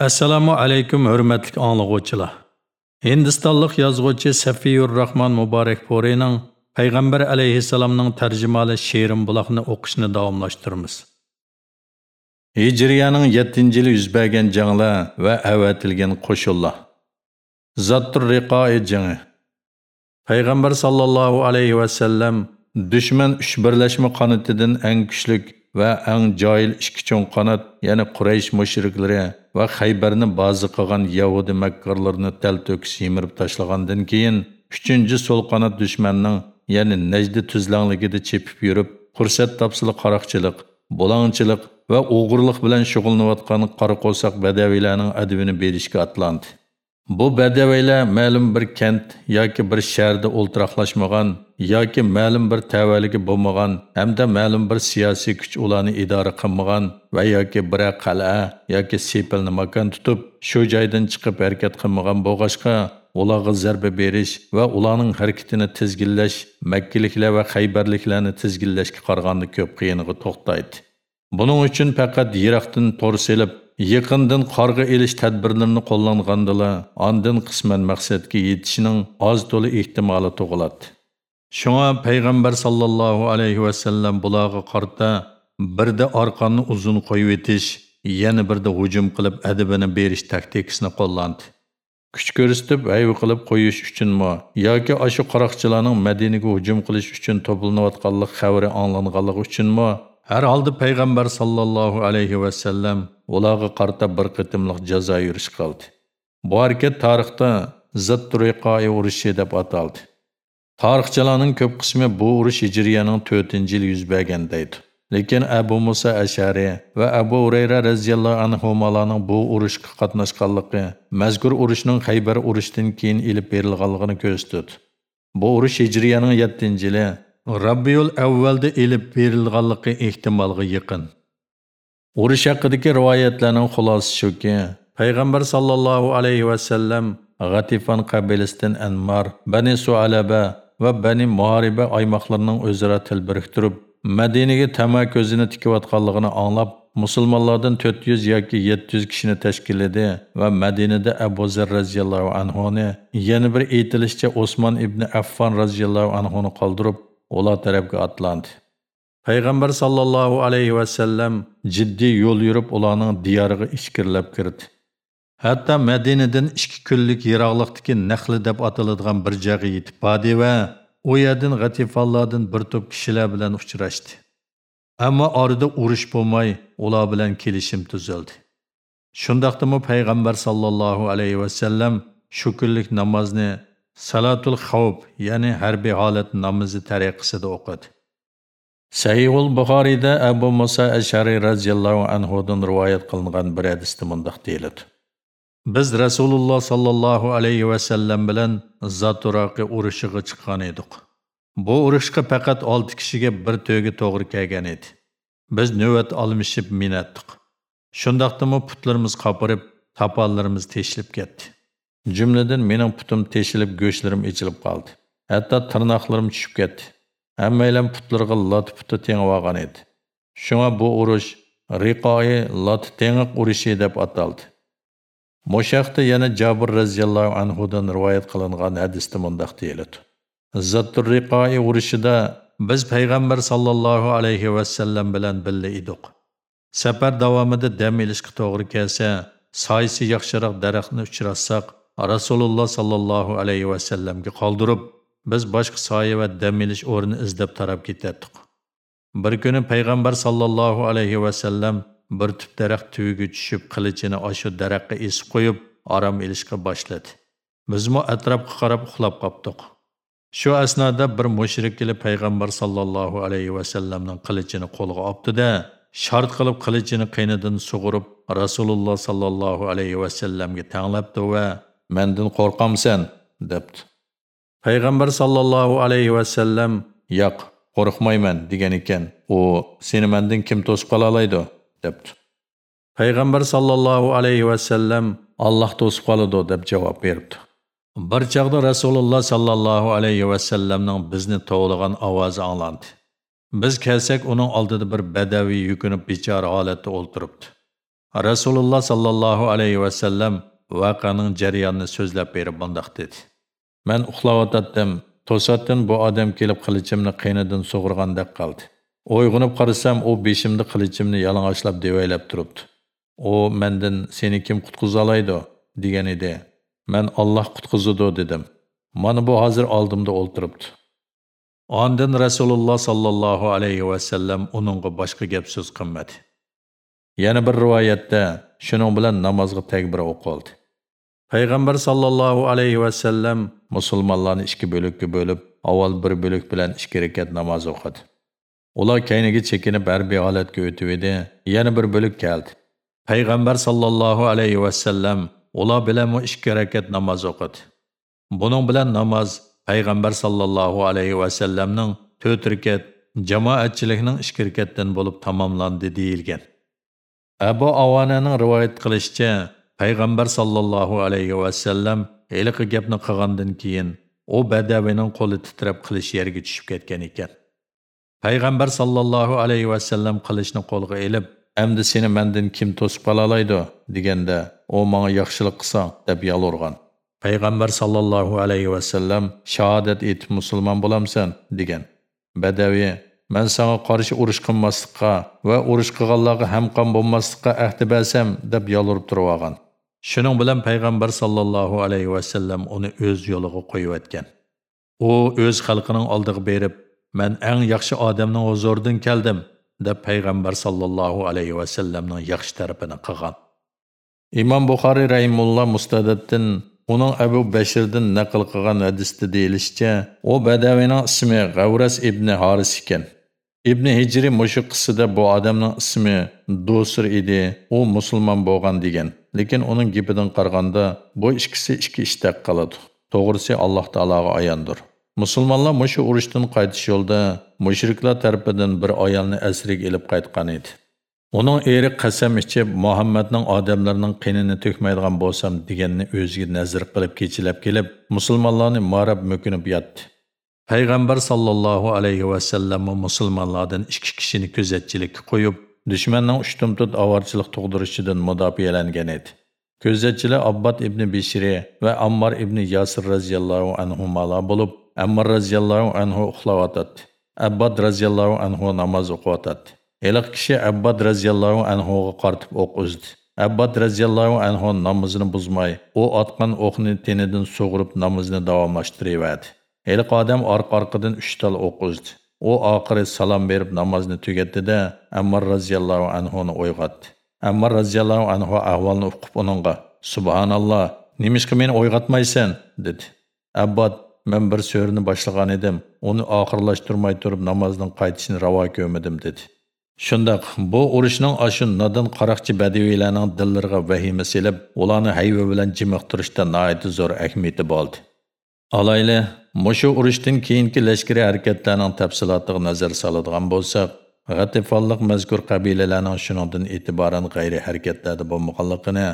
Assalomu alaykum hurmatli anglovchilar. Hindistonlik yozuvchi Safiyur Rahman Muborak Porining Payg'ambar alayhissalomning tarjimali Sherim buloqni o'qishni davomlashtiramiz. Hijriyaning 7-yili yuz bergan janglar va avatilgan qo'shinlar. Zattur riqoi jangi. Payg'ambar sallallohu alayhi va sallam dushman uch birlashma qanotidan eng kuchlik va eng joyil ikki cho'ng qanot, ya'ni Quraysh mushriklari va Xaybarni bazi qilgan Yahudi makkorlarini tal to'kis yemirib tashlagandan keyin 3-chi so'l qanot dushmanning, ya'ni Najdi tuzlangligida chepib yurib, fursat topsili qaroqchilik, bo'langchilik va o'g'irlik bilan shug'ullanayotgan qora qo'saq badaviylarning advini berishga atlandi. Bu badavaylar məlum bir kent yoki bir shaharda o'ltiraqlashmagan yoki ma'lum bir tavalligi bo'lmagan hamda ma'lum bir siyosiy kuch ularni idora qilmagan va yoki bir qal'a yoki sepilni makon tutib shu joydan chiqib harakat qilmagan bo'lg'ashqa ularga zarba berish va ularning harakatini tizginlash makkiliklar va haybarliklarni tizginlashga qaraganda ko'p qiyinlig'i to'xtaydi. Buning uchun faqat yiroqdan to'r selib Yaqindan qarg'a elish tadbirlarini qo'llangandila, ondan qisman maqsadga yetishining oz to'la ehtimoli tug'iladi. Shunga payg'ambar sallallohu alayhi va sallam bularga qarta birda orqonni uzun qo'yib etish, yana birda hujum qilib adabini berish taktikasini qo'llandi. Kuch ko'rsatib ayv qilib qo'yish uchunmi yoki ashu qaroqchilarning Madinaga hujum qilish uchun to'planayotganlik xabari anglanganligi uchunmi Har holda payg'ambar sallallohu alayhi va sallam ularga qarata bir qitimliq jazo yurish qildi. Bu harakat tarixda Zatturiqoi urushi deb ataldi. Tarixchilarning ko'p qismi bu urush Hijriyaning 4-yil yuz bergan deydi. Lekin Abu Musa Ashari va Abu Urayra radhiyallohu anhularning bu urushga qatnashganligi mazkur urushning Xaybar urushidan keyin ilib berilganligini ko'rsatdi. Bu urush Hijriyaning 7-yili Rabbiyul əvvəldə elib berilganligi ehtimolga yaqin. Urush haqidagi rivoyatlarning xulosasi shuki, payg'ambar sallallohu alayhi va sallam G'atifan qabilasidan Anmar, Bani Sualaba va Bani Muhariba oymoqlarining o'zaro til biriktirib, Madinaga tama ko'zini tikayotganligini anglab, musulmonlardan 400 yoki 700 kishini tashkil edi va Madinada Abu Zar radhiyallohu anhu ni yana bir aytilishicha Osman ibn Affon radhiyallohu anhu ni qoldirib ular tarafga atlandi. Payg'ambar sallallohu alayhi va sallam jiddiy yo'l yurib ularning diyoriga ichkirlab kirdi. Hatto Madinadan 2 kunlik yiroqlikdagi Naxli deb ataladigan bir joyga yetib bordi va u yerdan G'atifonlardan bir to'p kishilar bilan uchrashdi. Ammo orada urush bo'lmay, ular bilan kelishim tuzildi. Shundaqdimi payg'ambar sallallohu alayhi va sallam shu kunlik namozni Salatul Xavb, ya'ni harbiy holat namozi tariqasida o'qidi. Sahihul Buxoriyda Abu Musa Ashari radhiyallohu anhu dan rivoyat qilingan bir hadisda mundaq deyiladi. Biz Rasululloh sallallohu alayhi va sallam bilan Zaturaqi urushiga chiqqan edik. Bu urushga faqat 6 kishiga bir to'yga to'g'ri kelgan edi. Biz navbat almishib minatdik. Shundaqdimi putlarimiz qopirib, taponlarimiz teshilib ketdi. Jumladan mening putim teshilib, go'shtlarim ichilib qoldi. Hatto tirnoqlarim tushib ketdi. Hammaylam putlarga lot puti tengib olgan edi. Shunga bu urush Riqoi lot tengiq urushi deb ataldi. Moshaqda yana Jabir anhu dan rivoyat qilingan hadisda mundaq deyiladi. Zattur Riqoi urushida biz payg'ambar sallallohu alayhi va sallam bilan birga edik. Safar davomida dam olishga to'g'ri kelsa, soyisi yaxshiroq daraxtni uchratsak, Rasululloh sallallohu alayhi va sallamga qoldirib, biz boshqa soya va dam olish o'rni izlab tarab ketardik. Bir kuni payg'ambar sallallohu alayhi va sallam bir tup daraxt tuviga tushib qilichini oshu daraxtga esib qo'yib, orom olishga boshladi. Bizmo atrofga qarab uxlab qoptik. Shu asnoda bir mushrik kelib payg'ambar sallallohu alayhi va sallamning qilichini qo'lga oldi-da, shart qilib qilichini qiynidan sug'urib Rasululloh sallallohu alayhi va sallamga tanglabdi va Mendin qo'rqamsan, debdi. Payg'ambar sallallohu alayhi va sallam, "Yo'q, qo'rqmayman" degan ekan. U, "Seni mendan kim to'sib qola oladi?" debdi. Payg'ambar sallallohu alayhi va sallam, "Alloh to'sib qoladi" deb javob berdi. Bir chaqda Rasululloh sallallohu alayhi va sallamning bizni tovlagan ovozi anglandi. Biz kelsak uning oldida bir badaviy yukinib bechora holatda o'ltiribdi. rasululloh sollallohu alayhi vasallam vaqaning jarayonini so'zlab berib bundoq dedi. Man uxlayotgandim to'satdan bu odam kelib qilichimni qiynidan sug'urgandek qoldi o'yg'unib qarasam u beshimni qilichimni yalang'ochlab devaylab turibdi. U mendan seni kim qutqizolaydi degan edi. Man olloh qutqizudi dedim. Mana bu hozir oldimda o'ltiribdi. Ondan Rasululloh sallallohu alayhi vasallam uningga boshqa gap so'z qilmadi. Yana bir rivoyatda shuning bilan namozga takbir Payg'ambar sallallohu alayhi vasallam musulmonlarni ikki bo'lakka bo'lib, avval bir bo'lak bilan ikki rakat namoz o'qidi. Ular kayniga chekinib harbiy holatga o'tib edi, yana bir bo'lak keldi. Payg'ambar sallallohu alayhi vasallam ular bilan ikki rakat namoz o'qidi. Buning bilan namoz payg'ambar sallallohu alayhi vasallamning to'rt rakat jamoatchilikning ikki rakatdan bo'lib tamomlandi deyilgan abu avananing rivoyat qilishicha payg'ambar sollallohu alayhi vasallam heliqi gapni qilgandan keyin u badavining qo'li titrab qilish yerga tushib ketgan ekan. Payg'ambar sollallohu alayhi vasallam qilishni qo'lga ilib endi seni mendan kim to'sib qolalaydi deganda u manga yaxshilik qilsang deb yolurgan payg'ambar sallallohu alayhi vasallam shahodat etib musulmon bo'lamsan degan. Badaviy man sanga qarshi urush qilmaslikqa va urush qilganlarga hamqon bo'lmaslikqa ahdi bersam deb yolurib turib Шының білін bilan payg'ambar sallallohu alayhi оны uni o'z yo'liga өткен. u o'z xalqining алдығы berib man eng yaxshi odamning озордың keldim deb payg'ambar sallallohu alayhi вассаламның yaxshi tarafini қыған. imom buxoriy rahimulloh mustadaddan Оның Abu Bashirdan naql qilgan hadisda deyilishicha, u Badavining ismi G'avras ибн Haris ekan. Ibn Hijri mushu qissida bu odamning ismi dosir edi, u musulmon bo'lgan degan. Lekin uning gapidan qaraganda bu ikkisi ikki ishtaq qoladi. To'g'risi Alloh taologa ayondir. Musulmonlar mushu urushdan qaytish yo'lida mushriklar tarafidan bir ayolni asriga ilib qaytgan edi. uning eri qasam ichib Muhammadning odamlarning qinini to'kmaydigan bo'lsam deganni o'ziga nazr qilib kechilab kelib, musulmonlarni marab mukinib yotdi. Peyğəmbər sallallahu aleyhi və səlləmə musulmanlardan iki kişini gözətçilik qoyub, düşmənin uçtumtut avarçılıq tuğduruşçudan müdafiələnən idi. Gözətçili Abbad ibn Bişri və Ammar ibn Yasir rəziyallahu anhumala olub, Ammar rəziyallahu anhu uxlavatad. Abbad rəziyallahu anhu namaz oqvatad. Eliq kişi Abbad rəziyallahu anhuğa qartıb oq uzdu. Abbad rəziyallahu anhu namazını buzmay, o atqan oxunu tenidən soğurub namazını davamlaşdırıverdi. Eliq odam orqa-orqadan 3 tal o'q uzdi. U oxiri salom berib namozni tugatdi-da, Ammar radhiyallohu anhuni uyg'otdi. Ammar radhiyallohu anhu ahvolni uqib uningga: "Subhanalloh, nimishqa meni uyg'otmaysan?" dedi. мен men bir so'rni boshlagan edim. Uni oxirlashtirmay turib namozning qaytishini ravo ko'rmadim dedi. Шындақ, bu urushning ашын надын қарақчы бәдевейләнің dillariga vahima selib, оланы hayva білән жимықтырышта наайты зор ahamiyati болды. Alayli, mushu urushdan keyingi lashkariy harakatlarning tafsilotiga nazar soladigan bo'lsak, G'atifonlik mazkur qabilalarning shuningdan e'tiboran g'ayri harakatlarda bo'lmaganligini,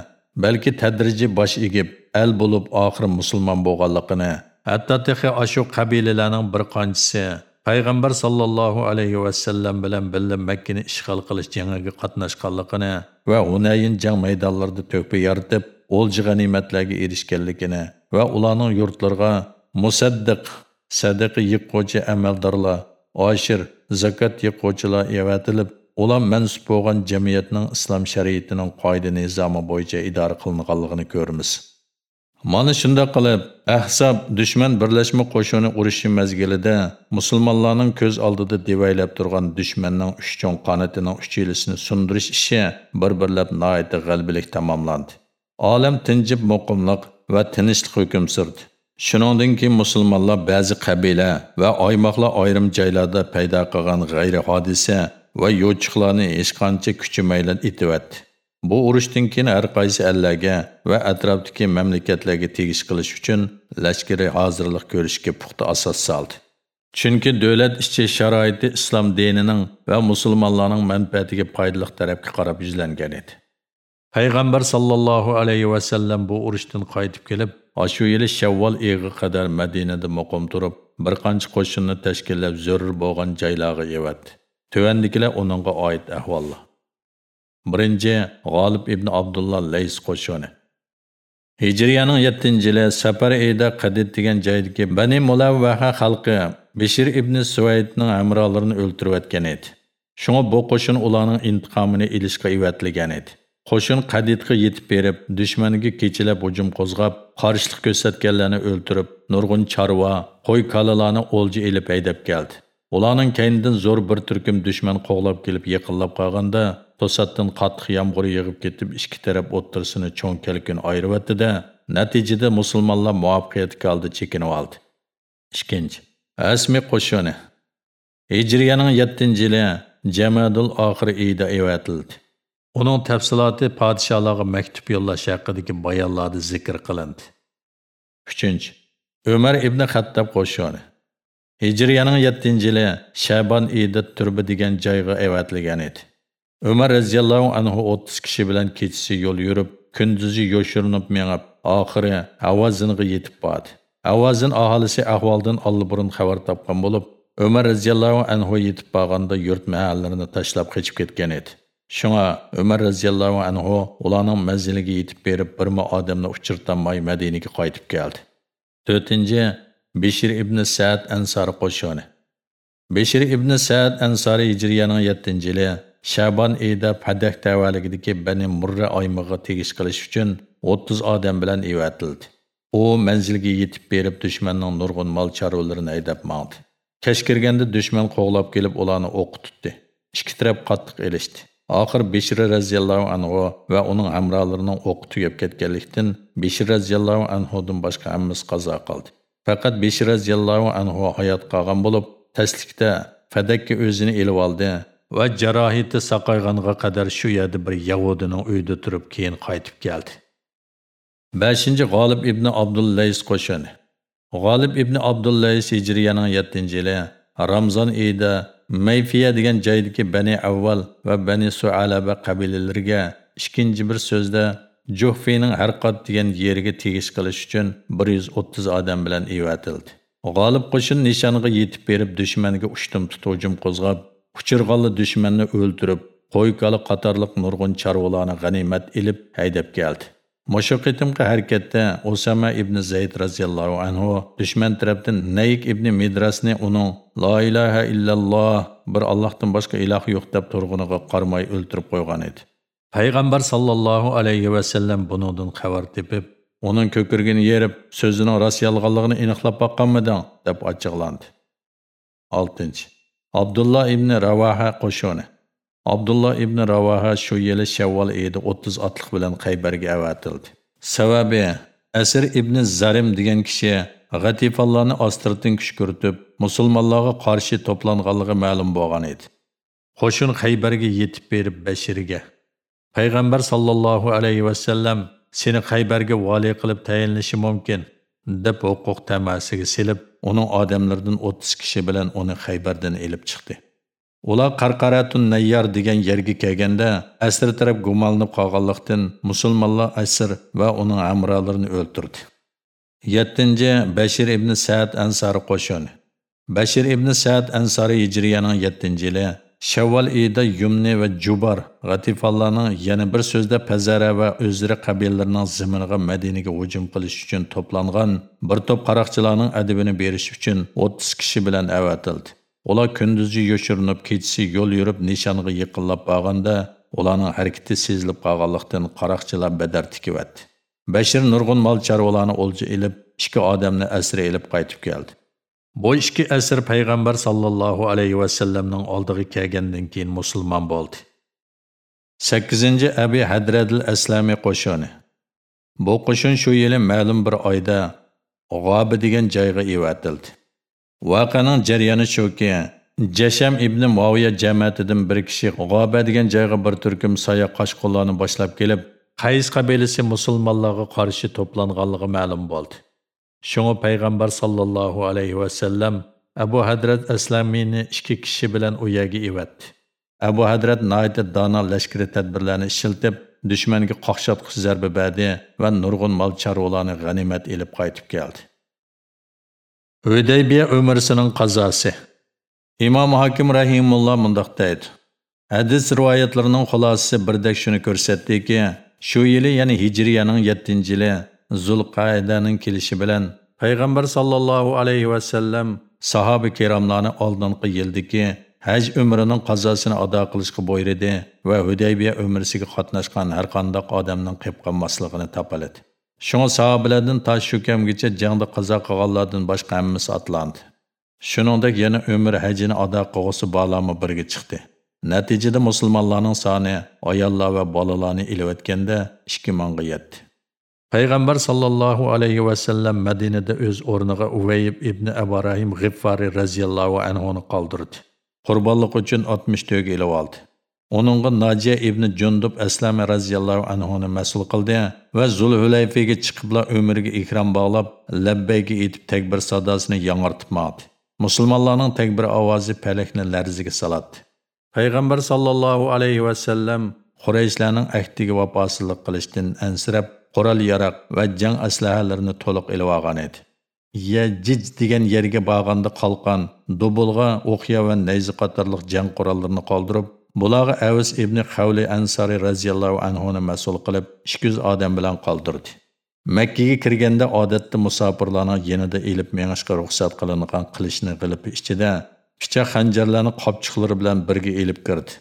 balki tadrijiy bosh egib, al bo'lib oxir musulmon bo'lganligini, hatto texi ashu qabilalarning bir Пайғамбар payg'ambar sollallohu alayhi vasallam bilan birga makkani ishg'ol qilish jangiga qatnashganligini va hunayin jang maydonlarida to'pi yaratib o'lji g'animatlarga erishganligini va ularning yurtlariga musaddiq sadaqa yiqquvchi amaldorlar oshir zakot yiqquvchilar evatilib ular mansub bo'lgan jamiyatning islom shariatining qoida nizomi bo'yicha idora qilinganligini ko'ramiz Mana shunda qilib, Ahzab dushman birlashma qo'shini urushi mezgilida musulmonlarning ko'z oldida devaylab turgan dushmanning uch cho'ng qanatining uchilisini sundirish ishi bir-birlab noyati g'albilik tamomlandi. Olam tinjib muqimliq va tinchlik hukm surdi. Shuningdan keyin musulmonlar ba'zi qabila va oymoqlar ayrim joylarda paydo qilgan g'ayri hodisa va yo'chiqlarni hech qancha kuchimaylan itivatdi. Bu urushdan keyin har qaysi ellarga va atrofdagi mamlakatlarga tegish qilish uchun lashkariy hozirlik ko'rishga puxta asos soldi. Chunki davlat ichi sharoiti islom dinining va musulmonlarning manfaatiga foydali tarafga qarab yuzlangan edi. Payg'ambar sallallohu alayhi va sallam bu urushdan qaytib kelib, ashu yili Shavvol oyig'i qadar Madinada muqim turib, bir qancha qo'shinni tashkillab zarur bo'lgan joylarga evatdi. Tuvandikilar uningga oid ahvollar. birinchi g'olib ibn abdulloh lays qo'shini hijriyaning yettinchi yili safar eyda qadid degan joydagi bani mulavvaha xalqi bishir ibn suvaydning amrolarini o'ltirayotgan edi shunga bu qo'shin ularning intiqomini ilishga ivatlagan edi qo'shin qadidga yetib berib dushmaniga kechilab hujum qo'zg'ab qarshilik ko'rsatganlarni o'ltirib nurg'un chorva qo'y kalalarni o'lji elib haydab keldi. Ularning kaynidan zo'r bir turkum dushman qo'g'lab kelib yaqinlab qolganda to'satdan qattiq yomg'ir yig'ib ketib ikki taraf o'ttirsini cho'ng kelkun ayrivatdida natijada musulmonlar muvaffaqiyatga oldi chekinib oldi. Ikkinchi asmi qo'shoni hijriyaning 7-yili jamadul oxir iyida evatildi. Uning tafsiloti podsholarga maktub yo'llash haqidagi bayanlarda zikr qilindi. 3. umar ibn xattob Hicriyanın hijriyaning yettinchi yili Şaban iyida turbi degan joyga evatilgan edi. Umar rəziyallahu anhu o'ttiz kishi bilan keçisi yo'l yurib kunduzi yo'shirinib mengib oxiri avazinga yetib bordi. Avazin aholisi ahvoldan allaburun xabar topgan bo'lib umar rəziyallahu anhu yetib borganda yurt mahallarini tashlab qochib ketgan edi. Shunga umar roziyallohu anhu ularning manziliga yetib berib birma odamni uchirtanmay madinaga qaytib keldi to'rtinchi beshir ибн saad ansori qo'shoni beshir ибн saad ansori hijriyaning yettinchi yili Şaban ayida Fadak tavaligidagi Bani Мурра oymig'iga tegish qilish uchun 30 odam bilan evatildi. U manzilga yetib berib dushmanning nurg'un mol chorvalarini aydab mangdi. Kech kirganda dushman qo'g'lab kelib ularni o'q tutdi. Ikki taraf qattiq elishdi. Oxir Beshir raziyallohu anhu va uning amrolarining o'qi tugab ketganlikdan Beshir raziyallohu anhudan boshqa hammasi qazo qildi. Faqat Beshir raziyallohu anhu hayot qolgan bo'lib, taslikda Fadakka o'zini elib oldi va jarohati saqayğanğa qadar shu yerda bir yahudining uyida turib keyin qaytib keldi 5 g'olib ibn abdullays qo'shini g'olib ibn abdullays hijriyaning 7 yili ramzon oyida mayfiya degan joydagi bani avval va bani sualaba qabilalariga ikkinchi bir so'zda Juhfining harqat degan yeriga tegish qilish uchun 130 odam bilan evatildi g'olib qo'shin nishonga yetib berib dushmanga ushtum tut hujum qo'zg'ab Uçurğanlı dushmanni o'ldirib, qo'y qatorliq nurg'un charvolarni g'animat ilib haydab keldi. Mushu qitimqi harakatda Osama ibn Zayd radhiyallohu anhu dushman tarafdan Nayik ibn Midrasni uning La ilaha illalloh bir Allohdan boshqa iloh yo'q deb turg'uniga qarmay o'ldirib qo'ygan edi. Payg'ambar sallallohu alayhi va sallam buningdan xabar tepib, uning ko'kirgini yerib, so'zining rost yolg'onligini aniqlab boqqanmiding deb ochiqlandi. 6. Abdullah ibn Ravaha qo'shoni. Abdullah ibn Ravaha shu yili Shawval oyida 30 otliq bilan Qaybarga avatildi. Sababi Asir ibn Zarim degan kishi G'atifallarni ostirdan kuch kiritib, musulmonlarga qarshi to'planganligi ma'lum bo'lgan edi. Qo'shin Qaybarga yetib berib Bashirga Payg'ambar sallallohu alayhi va sallam seni Qaybarga vali qilib tayinlashi mumkin deb huquq tamasiga silib uning odamlaridan 30 kishi bilan uni Qaybardan elib chiqdi. Ular Qarqaratun Nayyar degan yerga kelganda asr taraf gumonlanib qolganlikdan musulmonlar asr va uning amralarini o'ldirdi. 7-chi Bashir ibn Sa'd Ansari qo'shini. Bashir ibn Sa'd Ansari hijriyaning 7-yili Shavval oyida Yumni va Jubar G'atifallarning yana bir so'zda Pazara va o'zlari qabilalarining ziminiga Madinaga hujum qilish uchun to'plangan bir to'p qaroqchilarning adibini berish uchun 30 kishi bilan avatildi. Ular kunduzi yoshirinib, kechasi yo'l yurib nishonga yiqinlab borganda, ularning harakati sezilib qolganlikdan qaroqchilar badar tikivatdi. Bashir nurg'un mol chorvalarni o'lja elib, ikki odamni asir elib qaytib keldi. Bu ikki asr payg'ambar sallallohu alayhi vasallamning oldiga kelgandan keyin musulmon bo'ldi. 8. Abi Hadradil Aslami qo'shini. Bu qo'shin shu yili ma'lum bir oyda G'obi degan joyga evatildi. Vaqaning jarayoni shuki, Jasham ibn Muaviya jamiyatidan bir kishi G'oba degan joyga bir turkum soya qoshqullarni boshlab kelib, Qays qabilasi musulmonlarga qarshi to'planganligi ma'lum bo'ldi. Shunga payg'ambar sallallohu alayhi va sallam Abu Hadrat Aslamini ikki kishi bilan u yerga evatdi. Abu Hadrat naýat dana lashkari tadbirlarini ishiltib, dushmanga qoqshatqich zarba berdi va nurg'un mol chorvalarni g'animat elib qaytib keldi. Hudaybiya қазасы. qazosi. Хаким Рахимулла rahimulloh mundaq deydi: Hadis rivoyatlarining xulosasi birdek shuni ko'rsatdiki, shu yili ya'ni Hijriyaning 7-yili Зулқайданың kelishi bilan payg'ambar sallallohu alayhi va sallam керамланы алдынқы oldingi yildagi haj umrining qazosini ado qilishga buyurdi va Hudaybiya umrisiga qatnashgan har qanday odamning qilib qolmasligini topaladi. Шуңа сахабалардан таш шөкәмгечә җаңда каза кылганлардан башка һәммәсе атланды. Шуныңдак яна өмір хәҗене ада кылгысы баламы бергә чыкты. Нәтиҗәдә мусламанларның саны аяллар ва балаларны илеп әткәндә 2 меңгә Пайғамбар Пайгамбар саллаллаһу алейхи ва саллам Мәдинәдә үз орныга Увайб ибн Абарахим Гыффари разияллаһу анһуны калдырды. Курбанлык өчен 60 төге илеп алды. Onunğa Naciye ibn Jundub Əslami radiyallahu anhunu məsul qıldı və Zulhülayfəyə çıxıbla ömürgə ikram bağlab, ləbbəygi etib təkbir sadasını yanartıb madı. Müslümanların təkbir avazı pələkni lərziga salatdı. Peyğəmbər sallallahu aleyhi və səlləm Qureyşlərin əhdiga vəfasızlıq qilishdən ənsirəb, qural yaraq və cəng əsləhələrini toluq ilib alğan idi. Yecic degan yerga borganda qalqan, dubulg'a, o'qiya va nayzi qatorliq jang qurollarini qoldirib, bularga Avs ibn Xavli Ansari radhiyallohu anhuni mas'ul qilib 200 odam bilan qoldirdi. Makkaga kirganda odatda musofirlarning yanida elib mengishga ruxsat qilingan qilishni qilib ichida pichoq xanjarlarni qopchiqlari bilan birga elib kirdi.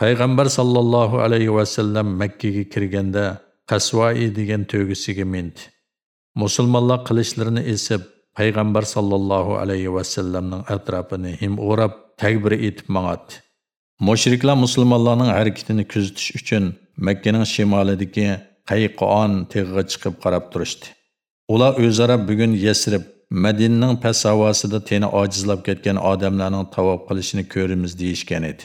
Пайғамбар sallallohu alayhi va sallam Makkaga kirganda Qasvai degan to'gisiga mindi. Musulmonlar qilishlarini esib, payg'ambar sallallohu alayhi va sallamning atrofini him o'rab, takbir etib. Mushriklar musulmonlarning harakatini kuzatish uchun Makkaning shimolidagi Qayqon teg'iga chiqib qarab turishdi. Ular o'zaro bugun Yasrib, Madinaning past havosida teni ojizlab ketgan odamlarning tavob qilishini ko'rimiz deyishgan edi.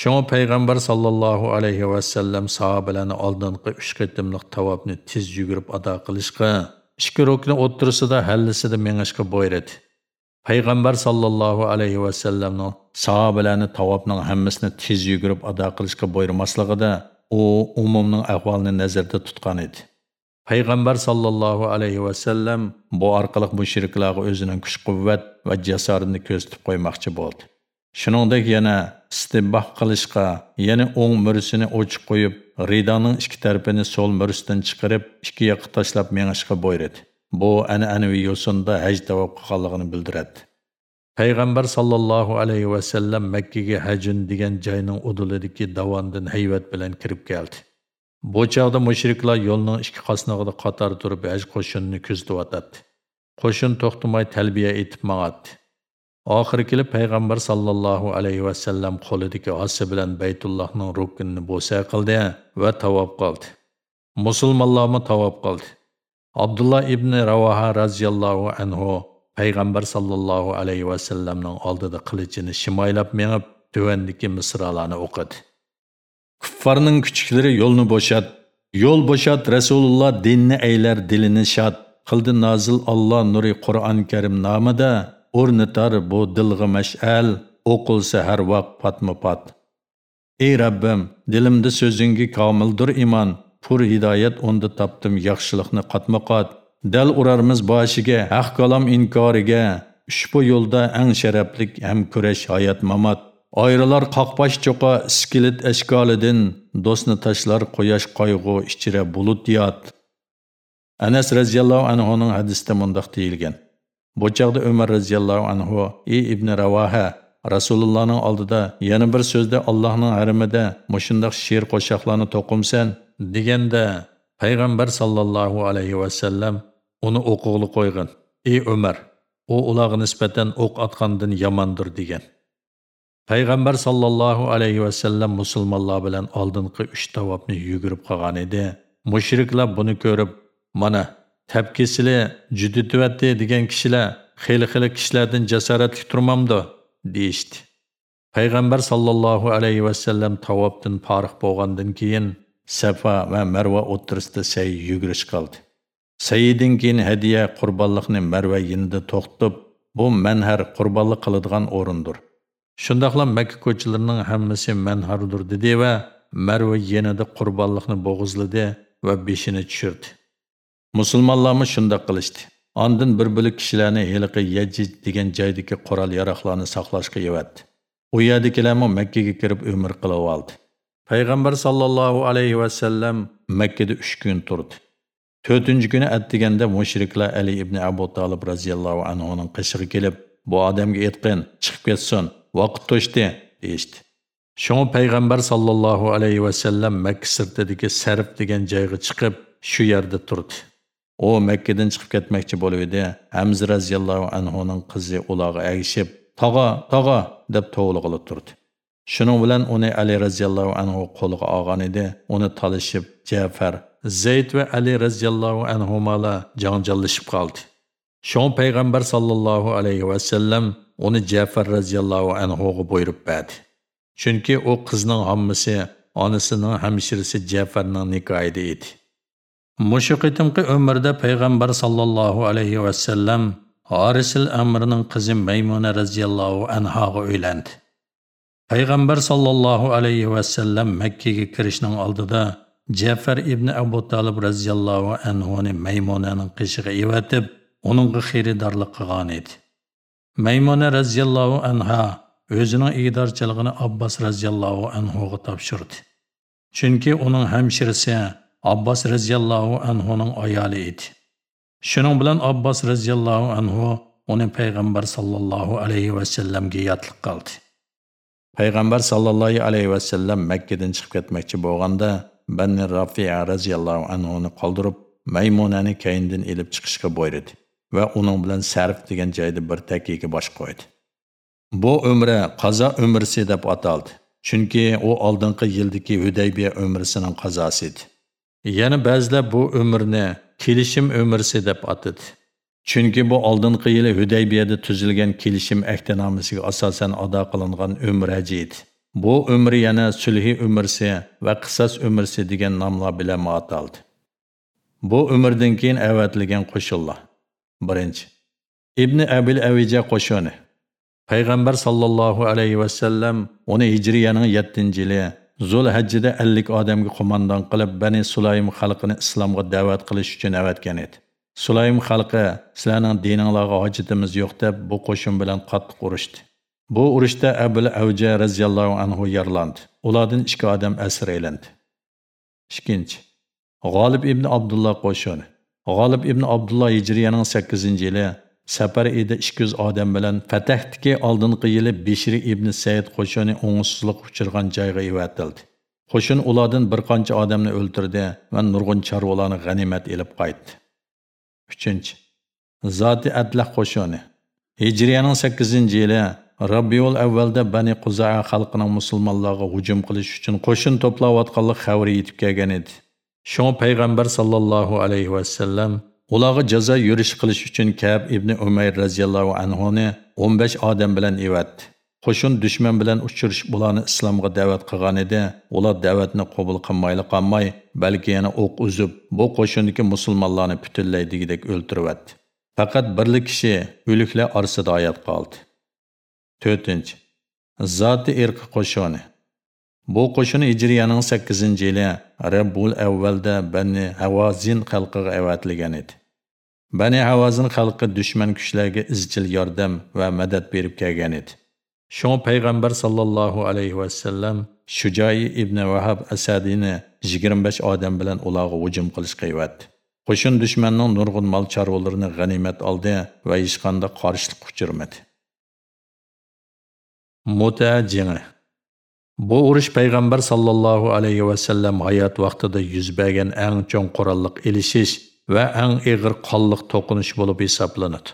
Şoňa payg'ambar sallallohu alayhi va sallam sahobalarni oldingi 3 qitimliq tavobni tez yugurib ado qilishga ikki rukni o'ttirisida hallisida mengishga buyurdi. Payg'ambar sallallohu alayhi va sallamning sahobalarni tavobning hammasini tez yugurib ado qilishga buyurmasligida u umumning ahvolini nazarda tutgan edi. Payg'ambar sallallohu alayhi va sallam bu orqali mushriklarga o'zining kuch-quvvat va jasoratini ko'rsatib qo'ymoqchi bo'ldi. Shuningdek yana istibboh qilishga, yana o'ng murisini o'chib qo'yib, ridoning ikki tarafini so'l murisidan chiqarib, ikki yoqqa tashlab mengishga buyurdi. Bu an'anaviy yo'sinda haj tavob qilganligini bildiradi. Payg'ambar sallallohu alayhi va sallam Makkaga hajun degan joyning udulidagi davondan hayvat bilan kirib keldi. Bu chaqda mushriklar yo'lning ikki qasnog'ida qator turib haj qo'shinini kuzatib Qo'shin to'xtamay talbiya etib maqatdi. Oxiri kelib payg'ambar sallallohu alayhi va sallam qo'lidagi osi bilan Baytullohning rukunini bo'sa qildi va tavob qildi. Musulmonlarmi tavob qildi. Abdullah ibn Ravaha radhiyallohu anhu payg'ambar sallallohu alayhi va sallamning oldida qilichini shimoylab mengib tuvandagi misralarni o'qidi. Kuffarning kuchiklari yo'lni bo'shat, yo'l bo'shat Rasululloh dinni aylar dilini shod qildi nozil Alloh nuri Qur'on Karim nomida o'rnitar bu dilg'i mash'al o'qilsa har vaqt patma pat ey rabbim dilimda so'zingga komildir iymon pur hidoyat unda topdim yaxshilikni qatma qat dal urarmiz boshiga haq kalom inkoriga. Ushbu yo'lda eng sharaflik ham kurash hayot mamot ayrilar qoqbosh cho'qa iskilit ashkolidan do'stni tashlar quyosh qayg'u ichira bulut yot. Anas roziyallohu anhuning hadisida mundaq deyilgan. Bu chaqda Umar radhiyallohu anhu ey ibn Ravoha Rasulullohning oldida yana bir so'zda Allohning harimida mushundoq she'r qo'shoqlarni to'qimsan deganda payg'ambar sallallohu alayhi va sallam uni o'qig'li qo'ygan. Ey Umar, u ularga nisbatan o'q otgandan yomondir degan. Payg'ambar sallallohu alayhi va sallam musulmonlar bilan oldingi uch tavobni yugurib qolgan edi. Mushriklar buni ko'rib, mana tepkisili juditvatdi degan kishilar xili xili kishilardan jasoratli turmamdi deyishdi payg'ambar sallallohu alayhi vasallam tavobdan forig' bo'lgandan keyin safa va marva o'ttirisida say yugurish qildi sayidin keyin hadiya qurbonliqni marva yinida to'xtab bu manhar qurbonlik qiladigan o'rindir shundoqla makka ko'chalarining hammasi manhardir dedi va marva yenida qurbonliqni bo'g'izladi va beshini tushirdi Musulmonlarmi shundoq qilishdi. Ondan bir bo'lik kishilarni heliqi Yajij degan joydagi qurol yaroqlarni saqlashga yevatdi. u yerdagilarmi makkaga kirib umr qilib oldi payg'ambar sollallohu alayhi vasallam makkada uch kun turdi. To'rtinchi kuni atdiganda mushriklar ali ibn abu tolib roziyallohu anhuning qishig'i kelib bu odamga aytqin chiqib ketsin vaqt to'shdi deyishdi. Shunga payg'ambar sollallohu alayhi vasallam makka sirtidagi sarf degan joyga chiqib shu yerda turdi. U makkadan chiqib ketmoqchi bo'lib edi. Hamza roziyallohu anhuning qizi ularga agishib tog'a tog'a deb tovlig'ili turdi. Shuning bilan uni ali roziyallohu anhu qo'liga olgan edi. Uni talishib jafar zayd va ali roziyallohu anhumalar janjallashib qoldi. Shun payg'ambar sollallohu alayhi vasallam uni jafar roziyallohu anhuga buyurib berdi. Chunki u qizning hammasi onasining hamshirisi jafarning nikohida edi. Mushu өмірді umrda payg'ambar sollallohu alayhi саллам horisil amrining qizi maymuna разияллаһу anhoga uylandi. Payg'ambar sollallohu alayhi vasallam makkaga kirishning oldida jafar ibn abu talib roziyallohu anhuni maymunaning qishig'i evatib uningga xeridorlik qilgan edi. Maymuna roziyallohu anha o'zining iydorchiligini abbos roziyallohu anhuga topshirdi. Chunki uning hamshirisi abbos roziyallohu anhuning ayoli edi. Shuning bilan abbos roziyallohu anhu uni payg'ambar sollallohu alayhi vasallamga yotliq qildi payg'ambar sollallohu alayhi vasallam makkadan chiqib ketmoqchi bo'lganda banni rafia roziyallohu anhuni qoldirib maymunani kayindan ilib chiqishga buyurdi va uning bilan sarf degan joyda bir takiga bosh qo'ydi. Bu umra qazo umrisi deb ataldi chunki u oldingi yildagi hudaybiya umrisining qazosi edi yana ba'zilar bu umrni kelishim umrisi deb atadi. Chunki bu oldingi yili Hudaybiyada tuzilgan kelishim ahdinomasiga asosan ado qilingan umr haji. Bu umr yana sulhi ve kısas qisas umrsi namla nomlar bilan aldı. Bu umrdan keyin avatilgan qo'shinlar. 1. Ibn Abil Avija qo'shini. Payg'ambar sallallahu alayhi va sallam uni hijriyaning 7-yili Zulhajjida 50 odamga qo'mondon qilib Bani Sulaym xalqini islomga da'vat qilish uchun avatgan edi. Sulaym xalqi sizlarning dininglarga hojatimiz yo'q deb bu qo'shin bilan qattiq urushdi. Bu urushda Abul Avja radhiyallohu anhu yaralandi. Ulardan ikki odam asir aylandi. Ikkinchi G'olib ibn Abdullah qo'shini. G'olib ibn Abdullah hijriyaning 8-yili safar edi 200 odam bilan Fatahdagi oldingi yili Bishri ibn Said qo'shini o'ngsizlik uchirgan joyga evatildi. Qo'shin ulardan bir qancha odamni o'ldirdi va nurg'un chorvalarni g'animat elib qaytdi. 3. Zoti atla qo'shoni Hijriyaning 8-yili Rabiul avvalda Bani Quza'a xalqining musulmonlarga hujum qilish uchun qo'shin to'playotganlik xabari yetib kelgan edi. Shu payg'ambar sallallohu alayhi va sallam ularga jazo yurish qilish uchun Kab ibn Umayr radhiyallohu anhu ni 15 odam bilan evatdi. Qo'shin dushman bilan uchirish bularni islomga da'vat qilgan edi. Ular da'vatni qabul qilmayli qolmay, balki yana o'q uzib, bu qo'shindagi musulmonlarni butunlay degidek o'ltiribdi. Faqat birli kishi o'liklar orasida oyat qoldi. 4. Zoti irqi qo'shini. Bu qo'shin Hijriyaning 8-yili Rabbul avvalda Bani Havazin xalqiga avatilgan edi. Bani Havazin xalqi dushman kuchlarga izchil yordam va madad berib kelgan edi. Шоң Пайғамбар саллаллаху алейхи ve sellem Şucayi ibn Vahab Asadini 25 odam bilan уларга hujum qilishga qivat. Qo'shin dushmanning nurg'un мол чарволарини g'animat oldi va ҳеч қандай qarshilik uchirmadi. Мута jingi Bu urush payg'ambar sallallohu alayhi va sallam hayot vaqtida yuz bergan eng cho'ng qurolliq elishish va eng ig'ir qonliq to'qinish bo'lib hisoblanadi.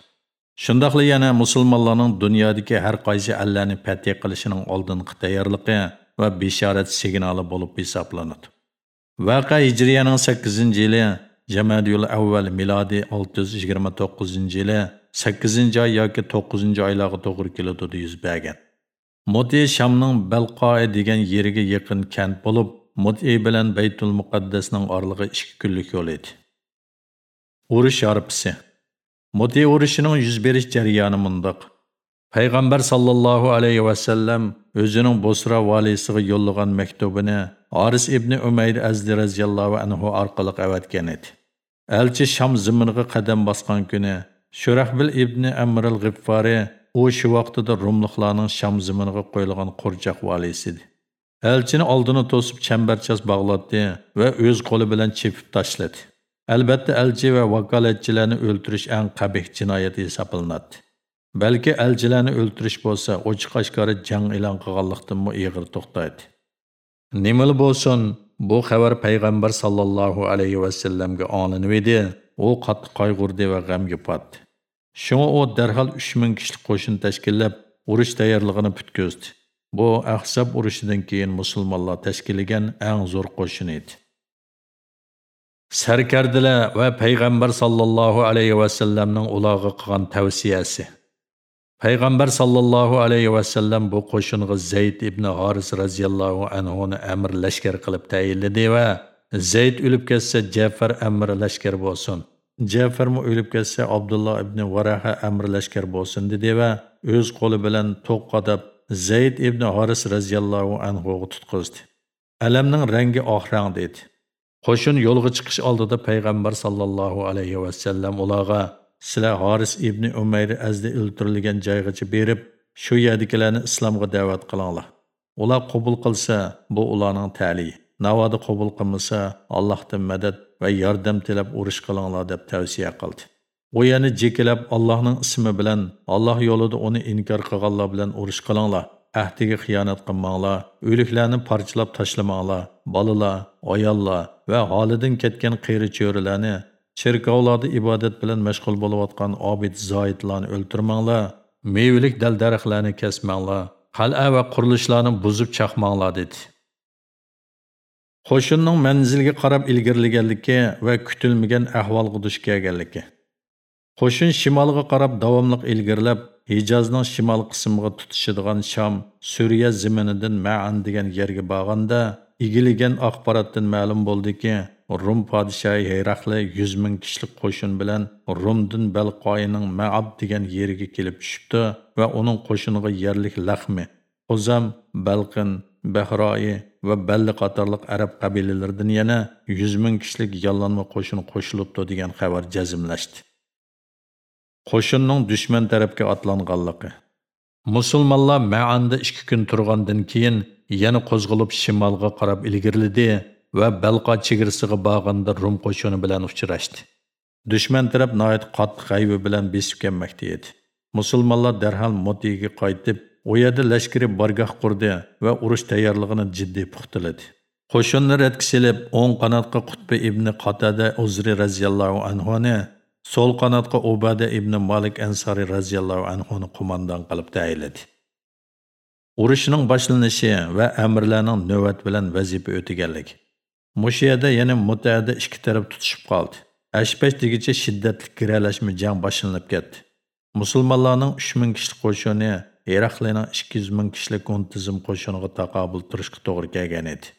Шындақлы яна мұсылманларның дүниядегі әр қайсы әлләні пәте қылышының алдынғы тәйярлықы вә бешарет сигналы болып есапланады. Вәқа Хиджрияның 8 жылы Жамадиюл әввәл милади 629 жылы 8 ай яки 9 айлағы тоғыр келеді жүз бәген. Мути Шамның Бәлқае деген yerге yaqin kent bo'lib, Мути bilan Байтул Muqaddasning oralig'i 2 kunlik yo'l edi. Urush arpisi Mudi urushining yuz berish jarayoni mundoq. Payg'ambar sallallohu alayhi va sallam o'zining Bosra valisiga yo'llagan maktubini Aris ibn Umayr Azdi radhiyallohu anhu orqali avatgan edi. Elchi Sham ziminiga qadam bosgan kuni Shurahbil ibn Amr al-G'iffari u shu vaqtida rumliqlarning sham ziminiga qo'yilgan qo'rchoq valisidi elchini oldini to'sib chambarchas bog'ladi va o'z qo'li bilan chepib tashladi albatta elchi va vakolatchilarni o'ltirish eng qabih jinoyat hisoblanadi. Balki elchilarni o'ltirish bo'lsa ochiq oshkora jang e'lon мұ иғыр to'xtaydi. Nimali bo'lsin bu xabar payg'ambar sallallohu alayhi vasallamga olinib edi. U qattiq qayg'urdi va g'amga patdi shunga u darhol uch ming kishilik qo'shin tashkillab urush tayyorlig'ini Бұл bu ahsab urushidan keyin musulmonlar әң eng zo'r еді. Сәркәрділі sarkardilar va payg'ambar sallallohu alayhi ұлағы қыған qilgan tavsiyasi. Payg'ambar sallallohu alayhi vasallam bu Зейд zayd ibn разияллаху roziyallohu anhuni ләшкер lashkar qilib tayinladi va zayd o'lib ketsa jafar amir lashkar bo'lsin. Jafarmi o'lib ketsa abdulloh ibn varaha amir lashkar bo'lsin dedi va o'z qo'li bilan to'q qadab zayd ibn horis roziyallohu anhuga tutqizdi. Alamning rangi oq rang dedi. Qo'shin yo'lga chiqish oldida payg'ambar sallallohu alayhi vasallam ularga sizlar Haris ibn Umayr azdi o'ltirilgan joygacha berib, shu yerdagilarni islomga da'vat qilinglar. Ular qabul qilsa, bu ularning ta'li. Navoda qabul qilmasa, Allohdan madad va yordam tilab urush qilinglar deb tavsiya qildi. O yana jekilab Allah'ın ismi bilan Allah yolunda onu inkar qilganlar bilan uruş qilinglar. Ahdiga xiyonat qilmanglar, o'liklarni parchalab tashlamanglar, bolalar, ayollar va holidan ketgan qiyri cho'rilarni cherkovlarda ibodat bilan mashg'ul bo'layotgan obid zoidlarni o'ltirmanglar. Mevalik dal daraxtlarni kesmanglar. Qal'a va qurilishlarni buzib chaqmanglar dedi. Qo'shinning manzilga qarab ilgirlaganligi va kutilmagan ahvolga duch kelganligi. Qo'shin shimolga qarab davomli ilgirlab hijozning shimol qismiga tutishadigan sham suriya zaminidan maan degan yerga borganda igiligan axborotdan ma'lum bo'ldiki Rum podshohi Herakli 100 ming kishilik qo'shin bilan Rumdin Balqoyining Ma'ab degan yeriga kelib tushibdi va uning qo'shiniga yerlik Lahmi, Uzam, Balqin, Bahroyi va Balli qatorliq arab qabilalaridan yana 100 ming kishilik yollanma qo'shin qo'shilibdi degan xabar jazmlashdi. Qo'shinning dushman tarafga otlanganligi Musulmonlar Ma'anda 2 kun turgandan keyin yana qo'zg'alib shimolga qarab ilgirladi va Balqa chegarasiga borganda Rum qo'shini bilan uchrashdi. Dushman taraf noyat qattiq g'aybi bilan besib kelmoqda edi. Musulmonlar darhol Motiga qaytib, u yerda lashkari bargoh qurdi va urush tayyorligini jiddiy puxtaladi. Qo'shinni radga silib, o'ng qanotga Qutbi ibn Qatada Uzri radhiyallohu anhu ni, Сол қанатқа Обада ибн Малик Ансари разияллаһу анһуны қумандан қылып тәйінледі. Урышның башланышы ва әмірләрнең нәвәт белән вазифа өтегәнлек. Мушы yerda yana мутаада ике тараф тутышып қалды. Әшпәш дигече шиддәтле кирәләшмә җан башланып кетти. Мусулманларның 3000 кишлек кошыны Ирақлының 200 мін кішілік онтызым қошынығы тақабыл тұрышқы тоғыр кәген еді.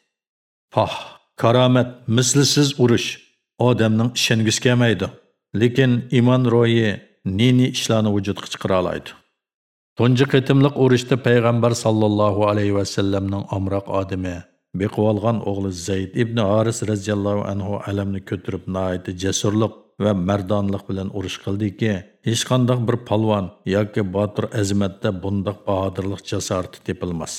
Пах, карамет, мислісіз ұрыш, адамның ішенгіз кәмейді. Lekin iymon ro'yi nini ishlarni vujudga chiqara oladi. Tunji qitimliq urushda payg'ambar sallallohu alayhi vasallamning omroq odami beqib olgan o'g'li zayd ibn haris roziyallohu anhu alamni ko'tarib noiti jasurlik va mardonlik bilan urush qildiki hech qanday bir polvon yoki botir azimatda bundoq bahodirlik jasorati tepilmas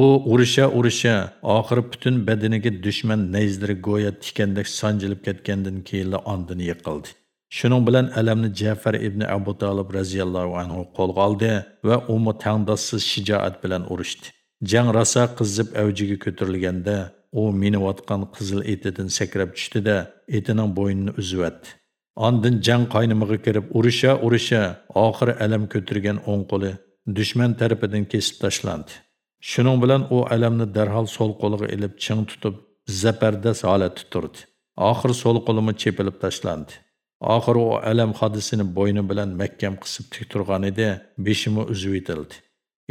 u urusha urusha oxiri butun badaniga dushman nayzlari go'yo tikandek sanjilib ketgandan keyin ondin yiqildi shuning bilan alamni jafar ibn abu tolib roziyallohu anhu qo'lga oldi va umi tangdossiz shijoat bilan urushdi Jang rasa qizib avjiga ko'tarilganda, u miniyotgan qizil etidan sakrab tushdi-da, etining bo'ynini uzvatdi. Ondan jang qaynimiga kirib urusha urusha oxiri alam ko'tirgan o'ng qo'li dushman tarafidan kesib tashlandi. Shuning bilan u alamni darhol so'l qo'liga ilib ching tutib, zapardas holatda turdi. Oxir so'l qo'limi chepilib tashlandi. Oxir u alam hodisini bo'yni bilan mahkam qisib tik turgan beshimi uzib etildi.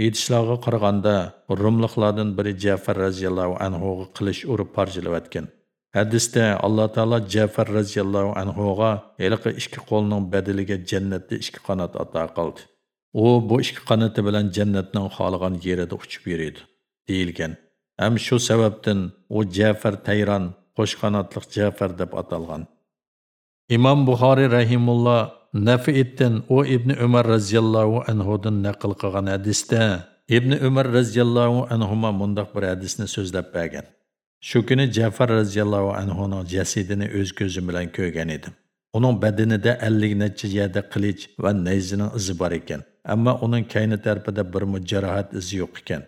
Aytishlarga qaraganda Rumliqlardan biri Jafar radhiyallohu anhuga qilish urib parchalayotgan. Hadisda Alloh taolo Jafar radhiyallohu anhuga eliqi ikki qo'lning badiliga jannatda ikki qanot ato qildi. U bu ikki qanoti bilan jannatning xohlagan yerida uchib yuradi, deyilgan. Ham shu sababdan u Jafar Tayron qo'shqanotliq Jafar deb atalgan. Imom Buxoriy rahimulloh Nafi'itdan u Ibn Umar radhiyallohu anhudan naql qilgan hadisda Ibn Umar radhiyallohu anhuma mundaq bir hadisni so'zlab bergan. Shu kuni Jafar radhiyallohu anhuning jasadini o'z ko'zim bilan ko'rgan edim. Uning badanida 50 necha yerda qilich va nayzining izi bor ekan, ammo uning kayni tarafida bir mujarohat izi yo'q ekan.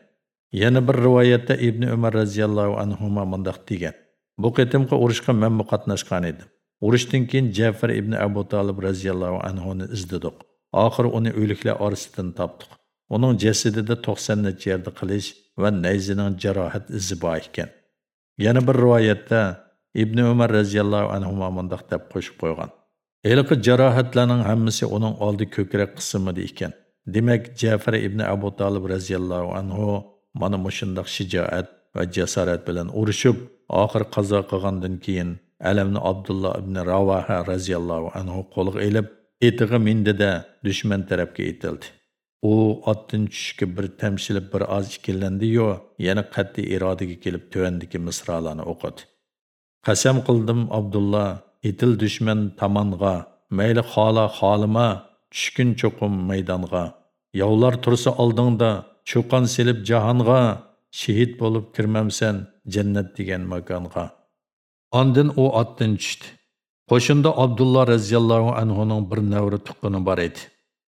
Yana bir rivoyatda Ibn Umar radhiyallohu anhuma mundaq degan: Bu qitimqi urushga men qatnashgan edim. Urushdan keyin Jafar ibn Abu Talib roziyallohu anhuni izdidik. Oxir uni o'liklar orasidan topdik. Uning jasadida 90 necha yerda qilish va nayzining jarohat izi bor ekan. Yana bir rivoyatda Ibn Umar roziyallohu anhu mundoq deb qo'shib qo'ygan. Eliqi jarohatlarning hammasi uning oldi ko'krak qismida ekan. Demak, Jafar ibn Abu Talib radhiyallohu anhu mana mushundaq shijoat va jasorat bilan urushib, oxir qazo qilgandan keyin alamni Раваха ibn Ravaha radhiyallohu anhu qo'liga elib, etig'i mindida dushman tarafga etildi. u otdan tushishga bir tamshilib bir oz ikkilandiyu yana qat'iy irodaga kelib tuvandagi misralarni o'qidi. Qasam qildim Абдулла, etil dushman tomonga mayli xola xolima tushgin cho'qim maydonga. Yovlar tursa oldingda cho'qon silib jahonga shahid bo'lib kirmamsan jannat degan makonga. Ondin u otdan tushdi. Qo'shinda abdulloh roziyallohu anhuning bir navri tuqqani bor edi.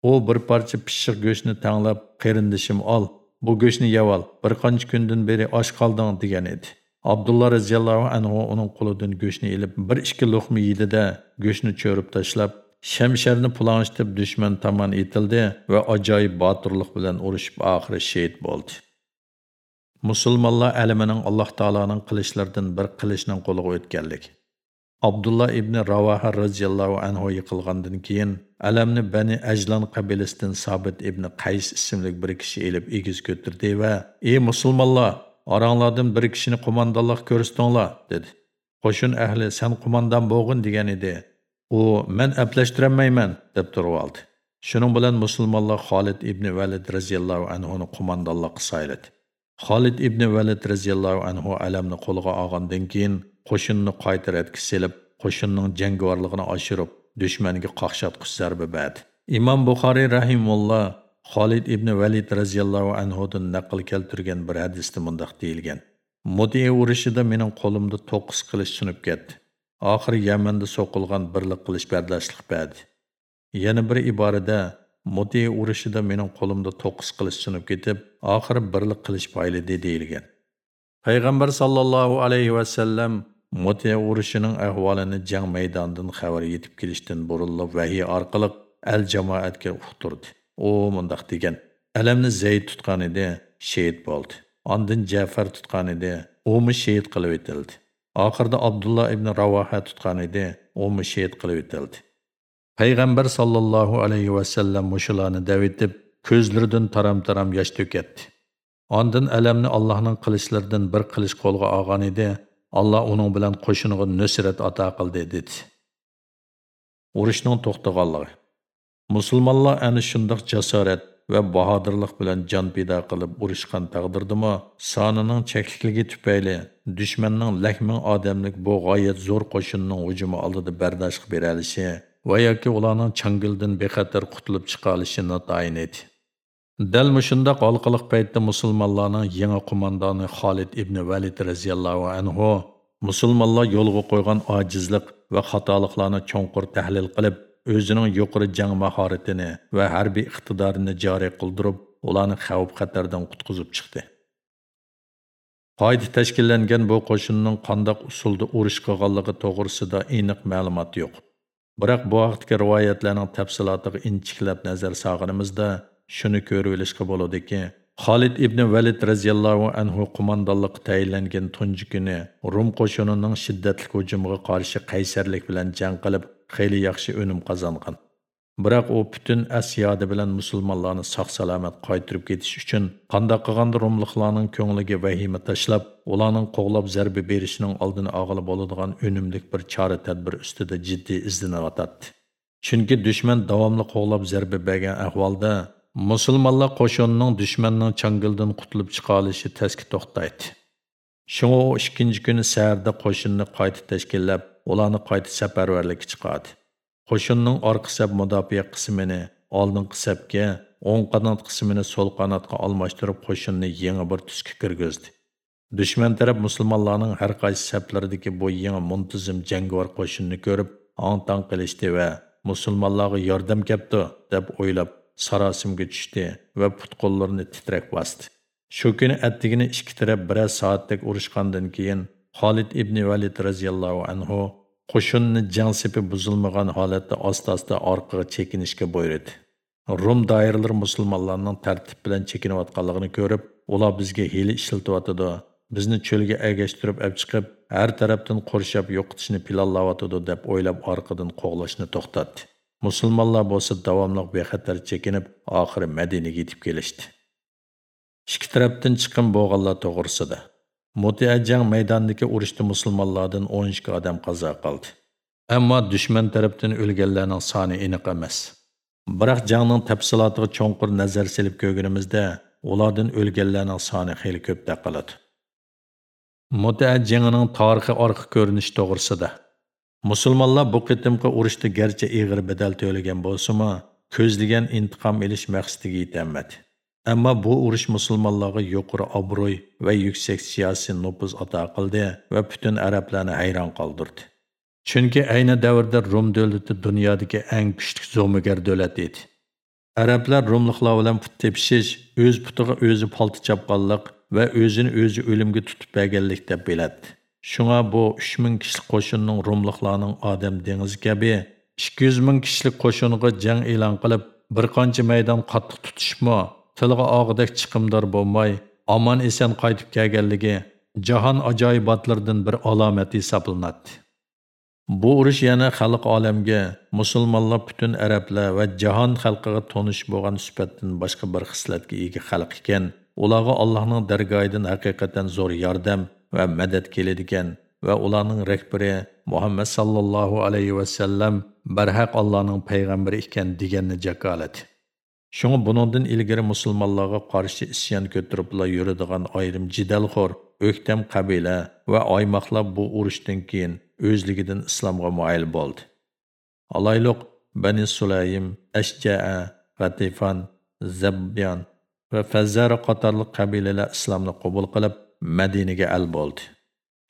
U bir parcha pishiq go'shtni tanglab qarindishim ol bu go'shtni yeb ol bir qancha kundan beri osh qolding degan edi. Abdulloh roziyallohu anhu uning qo'lidan go'shtni ilib bir ikki luqma yedida go'shtni cho'rib tashlab shamsharni pulanishtirib dushman tomon etildi va ajoyib botirlik bilan urushib oxiri shehid bo'ldi. Musulmonlar alimining alloh taoloning qilishlaridan bir qilishning qo'liga o'tganlik. Abdulloh ibn ravaha roziyallohu anhu yiqilgandan keyin alamni bani ajlon qabilasidan sobit ibn qays ismli bir kishi elib egiz ko'tirdi va ey musulmonlar oranglardan bir kishini qo'mondonlik ko'rsatinglar dedi. Qo'shin ahli san qo'mondon bo'g'in degan edi. U man aplashtirolmayman deb turib oldi. Shuning bilan musulmonlar xolid ibn valid roziyallohu anhuni qo'mondonlikqa sayladi xolid ibn valid roziyallohu anhu alamni qo'lga olgandan keyin qo'shinni qaytaratga selib qo'shinning jangovarligini oshirib dushmanga qaqshatqich zarba berdi. Imom buxoriy rahimulloh xolid ibn valid roziyallohu anhudan naql keltirgan bir hadisda mundoq deyilgan. Mudiya urushida mening qo'limda to'qqiz qilish sunib ketdi. Oxiri yamanda so'qilgan birlik qilish bardashlik berdi. Yana bir iborada mudiya urushida mening qo'limda to'qqiz qilish sunib ketib oxiri birlik qilish paylidi deyilgan payg'ambar sollallohu alayhi vasallam Mutiya urushining ahvolini jang maydonidan xabar yetib kelishdan burilib vahiy orqali al jamoatga uqtirdi. U mundaq degan: Alamni Zayd tutgan edi, shehid bo'ldi. Ondan Ja'far tutgan edi, umi shehid qilib etildi. Oxirda Abdullah ibn Ravoha tutgan edi, umi shehid qilib etildi. Payg'ambar sallallohu alayhi va sallam mushularni davetib, ko'zlaridan taram-taram yosh to'katdi. Ondan alamni Allohning qilishlaridan bir qilish qo'lga olgan edi. alloh uning bilan qo'shiniga nusrat ato qildi dedi. Urushning to'xtaganligi. Musulmonlar ana shundoq jasorat va bahodirlik bilan jon pido qilib urushgan taqdirdimi, sonining chekligi tufayli dushmanning lakming odamlik bu g'oyat zo'r qo'shinning hujumi oldida bardosh qilib olishi va yoki ularning changildan bexatar qutulib chiqa olishi notayin edi. dal мұшындақ алқылық paytda musulmonlarning yangi құманданы xolid ibn valid roziyallohu anhu musulmonlar yolға qo'ygan ojizlik va xatoliklarni cho'nqur tahlil qilib, o'zining yuqori jang mahoratini va harbiy iqtidorini joriy qildirib, ularni xavf xatardan qutqizib chiqdi. Qoida tashkillangan bu qo'shinning qandoq usulda urush qilganligi to'g'risida aniq ma'lumot yo'q. Biroq bu vaqtdagi rivoyatlarning tafsilotiga inchiklab nazar solganimizda shuni ko'rib olishga bo'ladiki Xolid ibn Valid radhiyallohu anhu qo'mondonlik tayinlangan tunji kuni Rum qo'shinining shiddatli hujumiga qarshi qaysarlik bilan jang qilib, xeyli yaxshi o'nim qozongan. Biroq u butun Asiyada bilan musulmonlarni sog'-salomat qaytirib ketish uchun qanday qilganda Rumliklarning ko'ngliga vahima tashlab, ularning qo'g'lab zarba berishining oldini olg'ili bo'ladigan o'nimlik bir chora tadbir ustida жидді іздіні Chunki dushman дүшмен qo'g'lab zarba bergan ahvolda musulmonlar qo'shinining dushmanning дүшменнің qutulib chiqa olishi тәскі to'xtaydi. Shunga u ikkinchi kuni сәрді qo'shinni qayta tashkillab ularni qayta сәпәрверлік chiqadi. Qo'shinning orqa sap mudofaa qismini oldingi sapga o'ng qanot qismini so'l qanotga almashtirib qo'shinni yangi bir tusga kirgizdi. Dushman taraf musulmonlarning har qaysi saplaridagi bu yangi muntazam jangovar qo'shinni ko'rib ong qilishdi va musulmonlarga yordam kepti deb o'ylab sarosimga tushdi va put qo'llarini titrak bosdi. Shu kuni attigini ikki taraf bir soatlik urushgandan keyin xolid ibn valid roziyallohu anhu qo'shinni jang sepi buzilmagan holatda asta asta orqaga chekinishga buyurdi. Rum doiralari musulmonlarning tartib bilan chekinayotganligini ko'rib ular bizga hili ishlatyotidi bizni cho'lga agashtirib olib chiqib har tarafdan qurshab yo'qotishni planlayotidi deb o'ylab orqadan qo'g'lashni to'xtatdi. Musulmonlar bo'lsa davomli bexatar chekinib oxiri madinaga yetib kelishdi. Ikki tarafdan chiqim bo'lganlar to'g'risida. Mutia jang maydonidagi urushda musulmonlardan 12 odam qazo qildi ammo dushman tarafdan o'lganlarning soni aniq emas biroq jangning tafsilotiga cho'nqur nazar silib ko'rganimizda ulardan o'lganlarning soni xeyli ko'p taqiladi mutia jangining tarixiy orqa ko'rinish to'g'risida musulmonlar bu qitimqi urushda garchi ig'ir bedel to'lagan bo'lsimi ko'zlagan intiqom olish maqsadiga yetolmadi ammo бу urush musulmonlarga yuqori obro'y ва yuksak siyosiy nupuz ата qildi ва butun arablarni hayron qoldirdi. Chunki ayni davrda Рум davlati dunyodagi eng kuchli zo'migar davlat edi. Arablar rumliqlar bilan put tepishish o'z putiga o'zi palti chopqanlik va o'zini o'zi o'limga tutib berganlik deb biladi shunga bu uch ming kishilik qo'shinning rumliqlarning odam dengizi kabi ikki yuz ming kishilik qo'shiniga jang e'lon qilib bir qancha maydon qattiq tutishmi tilga og'idek chiqimdor bo'lmay қайтып eson qaytib kelganligi jahon ajoyibotlaridan bir alomat hisoblanadi bu urush yana xalq olamga musulmonlar butun arablar va jahon xalqiga tonish bo'lgan sifatdan boshqa bir xislatga ega xalq ekan ularga allohning dargohidan haqiqatan zo'r yordam va madad keladigan va ularning rahbari muhammad sallallohu alayhi vasallam barhaq allohning payg'ambari ekan deganni jakolati Шуңа buningdan ilgari musulmonlarga qarshi isyon ko'taribla yuradigan ayrim jidalxo'r, o'ktam qabila va oymoqlar bu urushdan keyin o'zligidan islomga moyil bo'ldi. Alayliq Bani Sulaym, Ashja'a, G'atifan, Zabyan va Fazzara qatorli qabilalar islomni qabul qilib Madinaga al bo'ldi.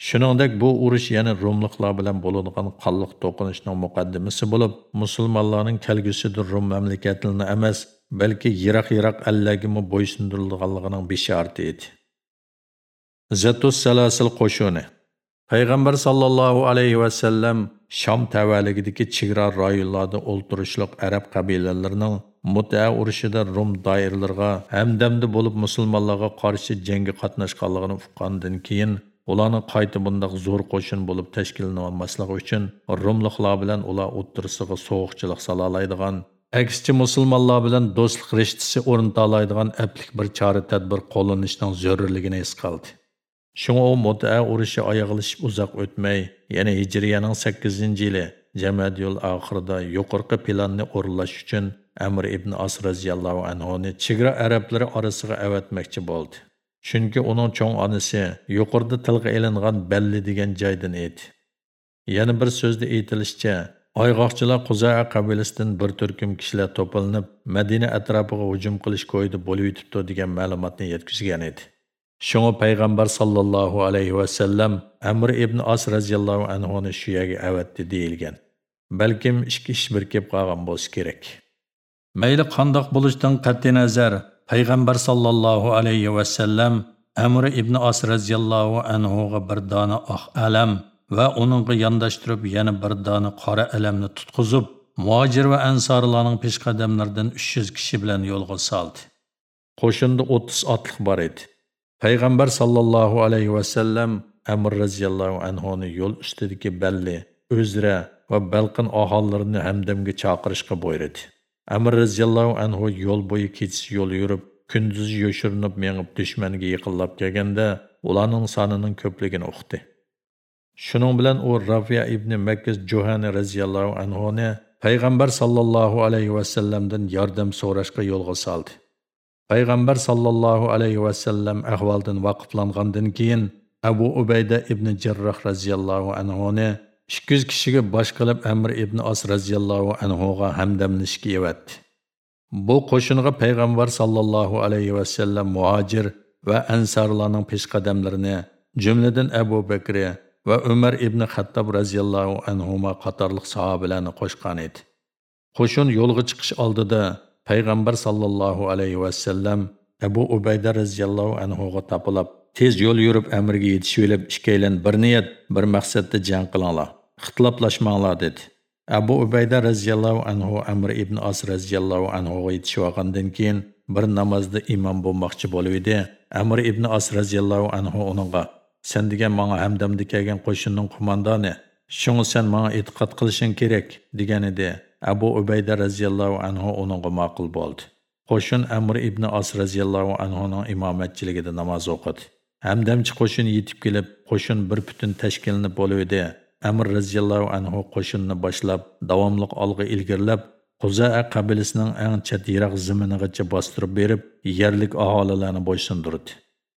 Shuningdek bu urush yana Rumliqlar bilan bo'ladigan qonliq to'qinishning muqaddimasi bo'lib, musulmonlarning kelgusidir Рум mamlakatlarini emas, balki yiroq-yiroq allagimi bo'ysundirilganligining bishorati edi. Zatus salasil qo'shuni Payg'ambar sallallohu alayhi va sallam Sham tavalligidagi chegara rayonlarda o'ltirishliq arab qabilalarining mutaa urushida Rum doiralariga hamdamda bo'lib musulmonlarga qarshi jangga qatnashganligini uqqandan keyin ularni qayta bundaq zo'r qo'shin bo'lib tashkillanmasligi uchun Rumliqlar bilan ular o'ttirisiga sovuqchilik salolaydigan Әксічі мұсылманлар білән достық рештісі орынталайдыған әплік бір чары тәдбір қолынышның зөрірлігіне ес қалды. Шуңа o mutaa ұрышы аяғылышып ұзақ өтмей, yana hijriyaning 8 yili Jamadiyul oxirida yuqorqi planni o'rinlash uchun Amr ibn As radhiyallohu anhuni chegara arablari orasiga avatmoqchi bo'ldi. Chunki uning cho'ng onasi yuqorida tilga ilingan Balli degan joydan edi. Yana bir so'zda aytilishicha, Ayg'oqchilar Quza'a qabilasidan bir turkum kishilar to'planib, Madina atrofiga hujum qilish ko'yida bo'lib yetibdi degan ma'lumotni yetkazgan edi. Shunga payg'ambar sallallohu alayhi va sallam Amr ibn As radhiyallohu anhu ni shuyaga avatdi deyilgan. Balkim ikki ish birkib qolgan bo'lsa kerak. Mayli qandoq bo'lishdan qat'iy nazar, payg'ambar sallallohu alayhi va sallam Amr ibn As radhiyallohu anhu ga bir dona oq alam va uningga yondashtirib yana bir dona qora alamni tutqizib muhojir va ansorlarning peshqadamlaridan 300 kishi bilan yo'lga soldi. Qo'shinda 30 otliq bor edi. Payg'ambar sallallohu alayhi vasallam amir roziyallohu anhuni yo'l ustidagi balli o'zra va balqin aholilarini hamdamga chaqirishga buyurdi. Amir roziyallohu anhu yo'l bo'yi kechish yo'l yurib kunduzi yoshirinib mengib dushmanga yaqinlab kelganda ularning sonining ko'pligini uqdi. Шуның белән у Рафия ибн Мәккис Джохани разияллаһу анһуны Пайғамбар саллаллаһу алейхи ва салламдан ярдәм сорашка yo'lga soldi. Пайғамбар саллаллаһу алейхи ва саллам ahvoldan vaqiflangandan keyin Abu Ubayda ibn Jarrah raziyallohu anhuni 200 kishiga bosh qilib Amr ibn As radhiyallohu anhuga hamdamlashga evatdi. Bu qo'shinga payg'ambar sallallohu alayhi va sallam muhojir va ansarlarning peshqadamlarini, jumladan Abu Bakr va Umar ibn Xattob radhiyallohu anhuma qatorliq sahobalarni qo'shgan edi. Qo'shin yo'lga chiqish oldida payg'ambar sallallohu alayhi va sallam Abu Ubayda radhiyallohu anhuga topilib, tez yo'l yurib amriga yetishib olib, ikkaylan bir niyat, bir maqsadda jang qilinglar. Ixtiloflashmanglar dedi. Abu Ubayda radhiyallohu anhu Amr ibn As radhiyallohu anhuga yetishib olgandan keyin bir namozda imom bo'lmoqchi bo'lib edi. Amr ibn As radhiyallohu anhu uningga sen degan menga hamdamda kelgan qo'shinning qo'mondoni, shunga sen menga e'tiqod qilishing kerak degan edi. Abu Ubayda radhiyallohu anhu uningga ma'qul bo'ldi. Qo'shin Amr ibn As radhiyallohu anhuning imomatchiligida namoz o'qidi. Hamdamchi qo'shin yetib kelib, qo'shin bir butun tashkilni bo'lib. Amr radhiyallohu anhu qo'shinni boshlab, davomli olg'a ilgirlab, Quzaa qabilasining eng chet yiroq ziminigacha bostirib berib, yerlik aholilarni bo'ysundirdi.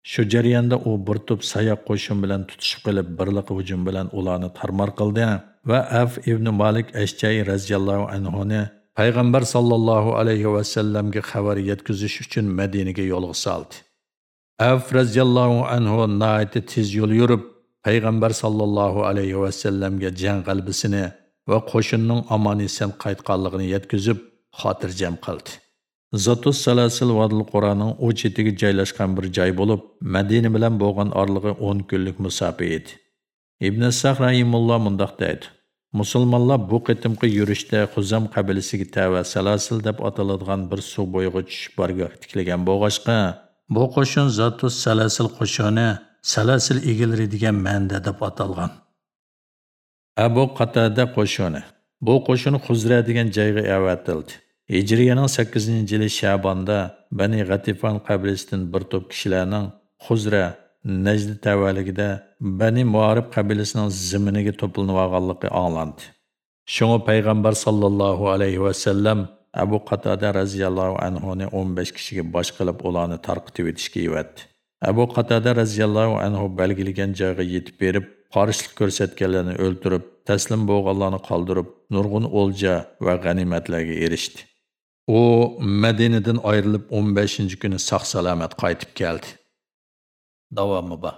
Shu jarayonda u bir to'p sayoq qo'shin bilan tutishib qilib, birliq hujum bilan ularni tarmar qildi va Af ibn Malik Ashjay radhiyallohu anhu ni payg'ambar sollallohu alayhi va sallamga xabar yetkazish uchun Madinaga yo'lga soldi. Af radhiyallohu anhu naiti tez yo'l yurib, payg'ambar sollallohu alayhi va sallamga jang qalbisini va qo'shinning omon eson qaytganligini yetkazib, xotirjam qildi. Zatus Salasil Vadil Qur'onning u chetiga joylashgan bir joy bo'lib, Madina bilan bo'lgan orlig'i 10 kunlik musofa edi. Ibn Sah rahimulloh mundaq deydi: Musulmonlar bu qitimqi yurishda Xuzam qabilasiga tava Salasil deb ataladigan bir suv bo'yiga tushib borgoh tiklagan bo'g'ashqa, bu qo'shin Zatus Salasil qo'shini Salasil egilari degan ma'noda deb atalgan. Abu Qatada qo'shini. Bu qo'shin Xuzra degan joyga avatildi. Hijriyaning 8-yili Shabonda Bani G'atifon qabilasidan bir to'p kishilarning Xuzra Najd tavalligida Bani Muarib qabilasining ziminiga to'planib olganligi anglandi. Shunga payg'ambar sallallohu alayhi va sallam Abu Qatada radhiyallohu anhu ni 15 kishiga bosh qilib ularni tarqitib etishga yevatdi. Abu Qatada radhiyallohu anhu belgilagan joyga yetib berib, qarshilik ko'rsatganlarni o'ldirib, taslim bo'lganlarni qoldirib, nurg'un o'lja va g'animatlarga erishdi. U Madinadan ayrilib 15 kuni sog' salomat qaytib keldi. Davomi bor.